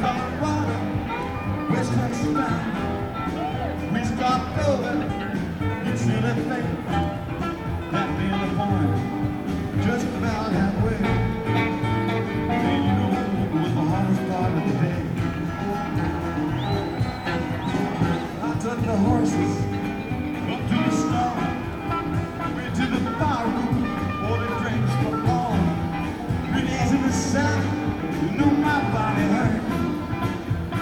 cold water. You. We start over. It's.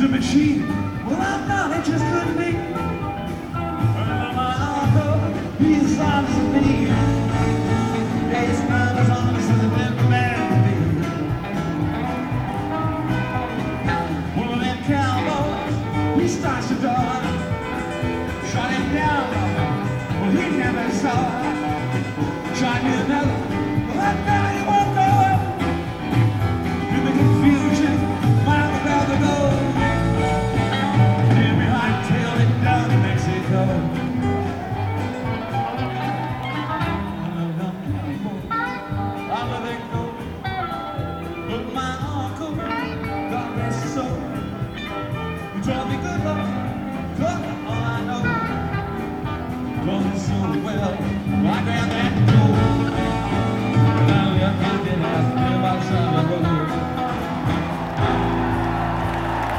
a machine. Well, I'm not interested in me. As honest as a man can be. One of them cowboys, he starts to. Shot him down. Well, he never saw. Shot him another. Well, I'm